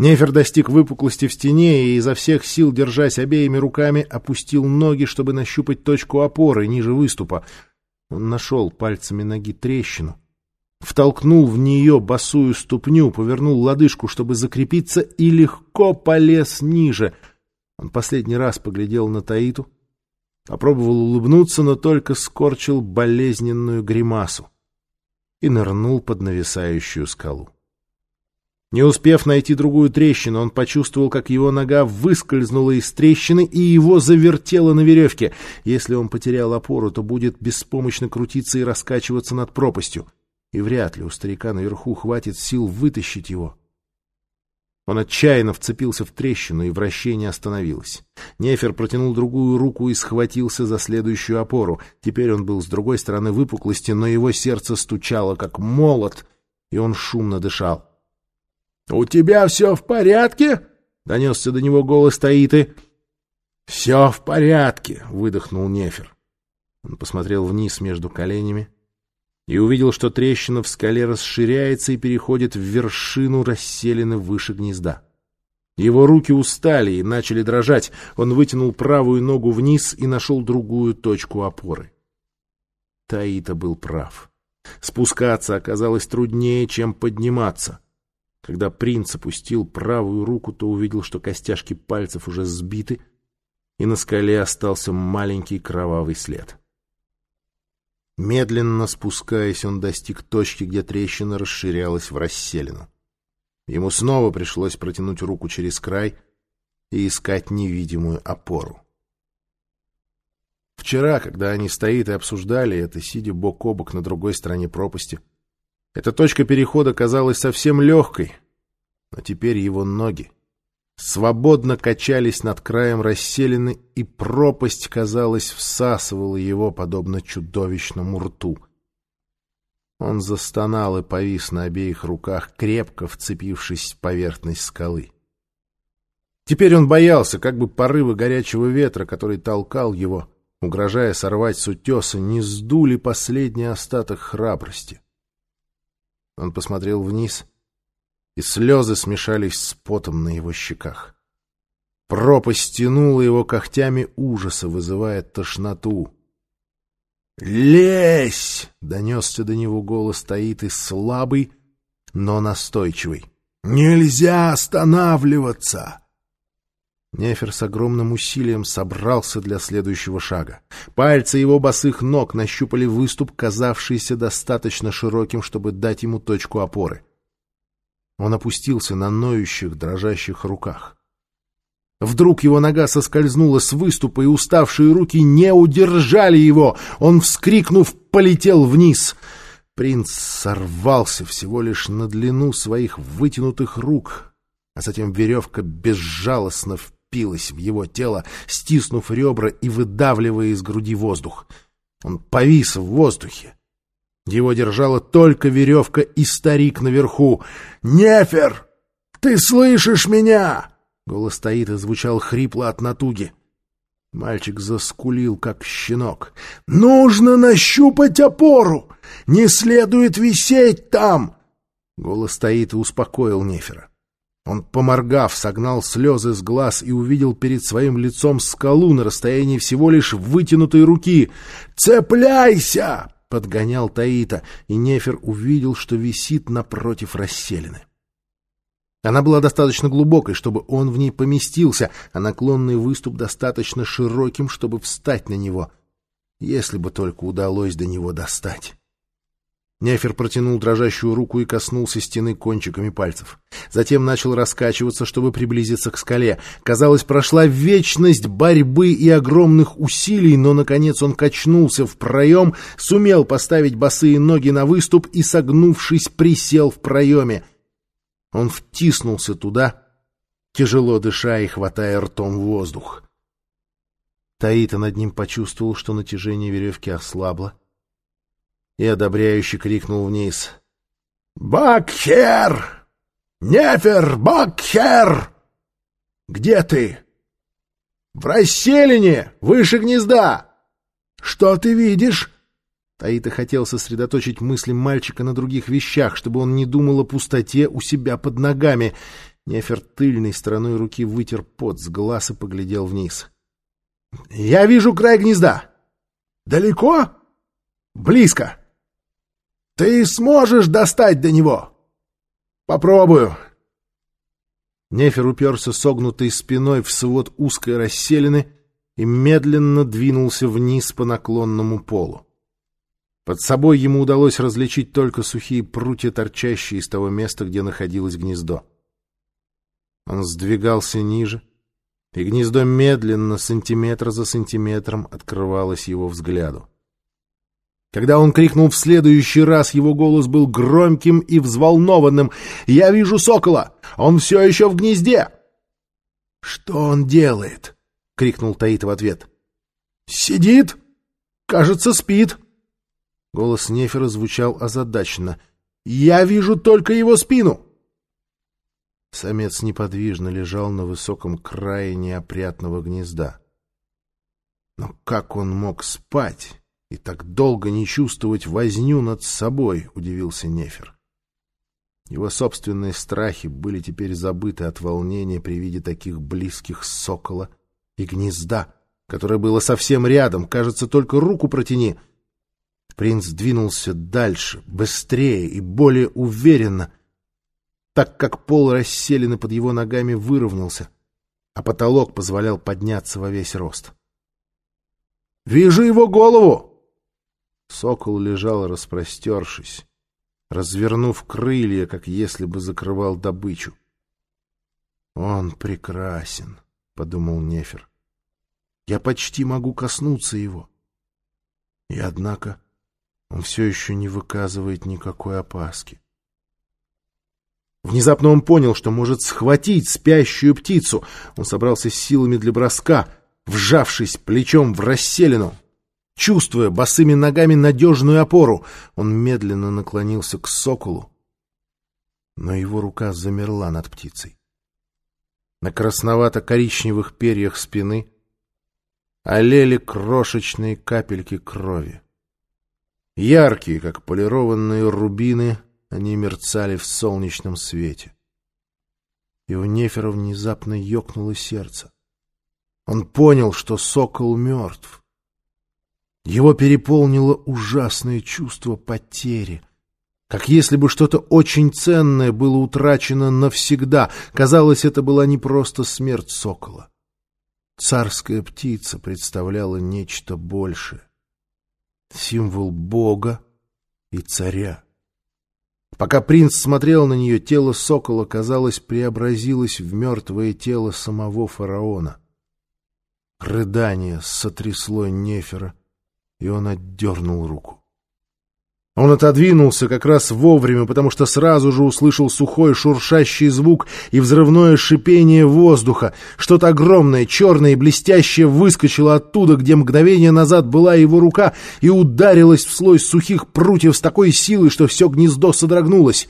Нефер достиг выпуклости в стене и, изо всех сил, держась обеими руками, опустил ноги, чтобы нащупать точку опоры ниже выступа. Он нашел пальцами ноги трещину, втолкнул в нее босую ступню, повернул лодыжку, чтобы закрепиться, и легко полез ниже. Он последний раз поглядел на Таиту, попробовал улыбнуться, но только скорчил болезненную гримасу и нырнул под нависающую скалу. Не успев найти другую трещину, он почувствовал, как его нога выскользнула из трещины и его завертело на веревке. Если он потерял опору, то будет беспомощно крутиться и раскачиваться над пропастью. И вряд ли у старика наверху хватит сил вытащить его. Он отчаянно вцепился в трещину, и вращение остановилось. Нефер протянул другую руку и схватился за следующую опору. Теперь он был с другой стороны выпуклости, но его сердце стучало, как молот, и он шумно дышал. «У тебя все в порядке?» — донесся до него голос Таиты. «Все в порядке», — выдохнул Нефер. Он посмотрел вниз между коленями и увидел, что трещина в скале расширяется и переходит в вершину расселены выше гнезда. Его руки устали и начали дрожать. Он вытянул правую ногу вниз и нашел другую точку опоры. Таита был прав. Спускаться оказалось труднее, чем подниматься. Когда принц опустил правую руку, то увидел, что костяшки пальцев уже сбиты, и на скале остался маленький кровавый след. Медленно спускаясь, он достиг точки, где трещина расширялась в расселину. Ему снова пришлось протянуть руку через край и искать невидимую опору. Вчера, когда они стоит и обсуждали это, сидя бок о бок на другой стороне пропасти, эта точка перехода казалась совсем легкой, но теперь его ноги свободно качались над краем расселены, и пропасть, казалось, всасывала его, подобно чудовищному рту. Он застонал и повис на обеих руках, крепко вцепившись в поверхность скалы. Теперь он боялся, как бы порывы горячего ветра, который толкал его, угрожая сорвать с утеса, не сдули последний остаток храбрости. Он посмотрел вниз, и слезы смешались с потом на его щеках. Пропасть тянула его когтями ужаса, вызывая тошноту. «Лезь!» — донесся до него голос Таиты слабый, но настойчивый. «Нельзя останавливаться!» Нефер с огромным усилием собрался для следующего шага. Пальцы его босых ног нащупали выступ, казавшийся достаточно широким, чтобы дать ему точку опоры. Он опустился на ноющих, дрожащих руках. Вдруг его нога соскользнула с выступа, и уставшие руки не удержали его. Он, вскрикнув, полетел вниз. Принц сорвался всего лишь на длину своих вытянутых рук, а затем веревка безжалостно впилась в его тело, стиснув ребра и выдавливая из груди воздух. Он повис в воздухе. Его держала только веревка и старик наверху. «Нефер! Ты слышишь меня?» Голос Таита звучал хрипло от натуги. Мальчик заскулил, как щенок. «Нужно нащупать опору! Не следует висеть там!» Голос Таита успокоил Нефера. Он, поморгав, согнал слезы с глаз и увидел перед своим лицом скалу на расстоянии всего лишь вытянутой руки. «Цепляйся!» — подгонял Таита, и Нефер увидел, что висит напротив расселены. Она была достаточно глубокой, чтобы он в ней поместился, а наклонный выступ достаточно широким, чтобы встать на него, если бы только удалось до него достать. Нефер протянул дрожащую руку и коснулся стены кончиками пальцев. Затем начал раскачиваться, чтобы приблизиться к скале. Казалось, прошла вечность борьбы и огромных усилий, но, наконец, он качнулся в проем, сумел поставить босые ноги на выступ и, согнувшись, присел в проеме. Он втиснулся туда, тяжело дыша и хватая ртом воздух. Таита над ним почувствовал, что натяжение веревки ослабло, и одобряюще крикнул вниз. «Бакхер! Нефер, Бакхер! Где ты?» «В расселине, выше гнезда!» «Что ты видишь?» Таита хотел сосредоточить мысли мальчика на других вещах, чтобы он не думал о пустоте у себя под ногами. Нефер тыльной стороной руки вытер пот с глаз и поглядел вниз. — Я вижу край гнезда. — Далеко? — Близко. — Ты сможешь достать до него? — Попробую. Нефер уперся согнутой спиной в свод узкой расселины и медленно двинулся вниз по наклонному полу. Под собой ему удалось различить только сухие прутья, торчащие из того места, где находилось гнездо. Он сдвигался ниже, и гнездо медленно, сантиметр за сантиметром, открывалось его взгляду. Когда он крикнул в следующий раз, его голос был громким и взволнованным. «Я вижу сокола! Он все еще в гнезде!» «Что он делает?» — крикнул Таит в ответ. «Сидит! Кажется, спит!» Голос Нефера звучал озадаченно. «Я вижу только его спину!» Самец неподвижно лежал на высоком крае неопрятного гнезда. Но как он мог спать и так долго не чувствовать возню над собой, удивился Нефер. Его собственные страхи были теперь забыты от волнения при виде таких близких сокола и гнезда, которое было совсем рядом, кажется, только руку протяни. Принц двинулся дальше, быстрее и более уверенно — так как пол расселены под его ногами выровнялся, а потолок позволял подняться во весь рост. «Вижу его голову!» Сокол лежал, распростершись, развернув крылья, как если бы закрывал добычу. «Он прекрасен», — подумал Нефер. «Я почти могу коснуться его». И однако он все еще не выказывает никакой опаски. Внезапно он понял, что может схватить спящую птицу. Он собрался с силами для броска, вжавшись плечом в расселину. Чувствуя босыми ногами надежную опору, он медленно наклонился к соколу, но его рука замерла над птицей. На красновато-коричневых перьях спины олели крошечные капельки крови. Яркие, как полированные рубины — они мерцали в солнечном свете. И у Нефера внезапно ёкнуло сердце. Он понял, что сокол мертв. Его переполнило ужасное чувство потери, как если бы что-то очень ценное было утрачено навсегда. Казалось, это была не просто смерть сокола. Царская птица представляла нечто большее. Символ Бога и царя. Пока принц смотрел на нее, тело сокола, казалось, преобразилось в мертвое тело самого фараона. Рыдание сотрясло Нефера, и он отдернул руку. Он отодвинулся как раз вовремя, потому что сразу же услышал сухой шуршащий звук и взрывное шипение воздуха. Что-то огромное, черное и блестящее выскочило оттуда, где мгновение назад была его рука, и ударилось в слой сухих прутьев с такой силой, что все гнездо содрогнулось.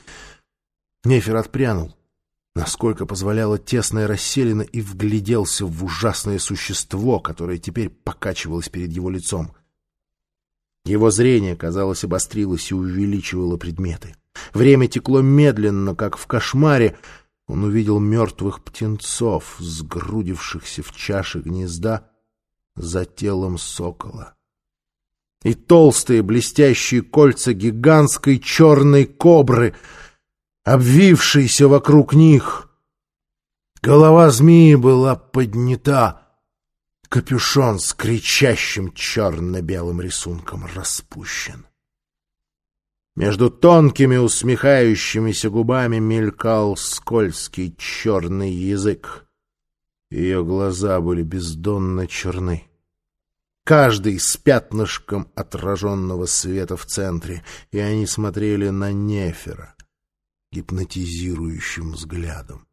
Нефер отпрянул, насколько позволяла тесная расселена, и вгляделся в ужасное существо, которое теперь покачивалось перед его лицом. Его зрение, казалось, обострилось и увеличивало предметы. Время текло медленно, как в кошмаре. Он увидел мертвых птенцов, сгрудившихся в чаше гнезда за телом сокола. И толстые блестящие кольца гигантской черной кобры, обвившиеся вокруг них. Голова змеи была поднята — Капюшон с кричащим черно-белым рисунком распущен. Между тонкими усмехающимися губами мелькал скользкий черный язык. Ее глаза были бездонно черны. Каждый с пятнышком отраженного света в центре, и они смотрели на Нефера гипнотизирующим взглядом.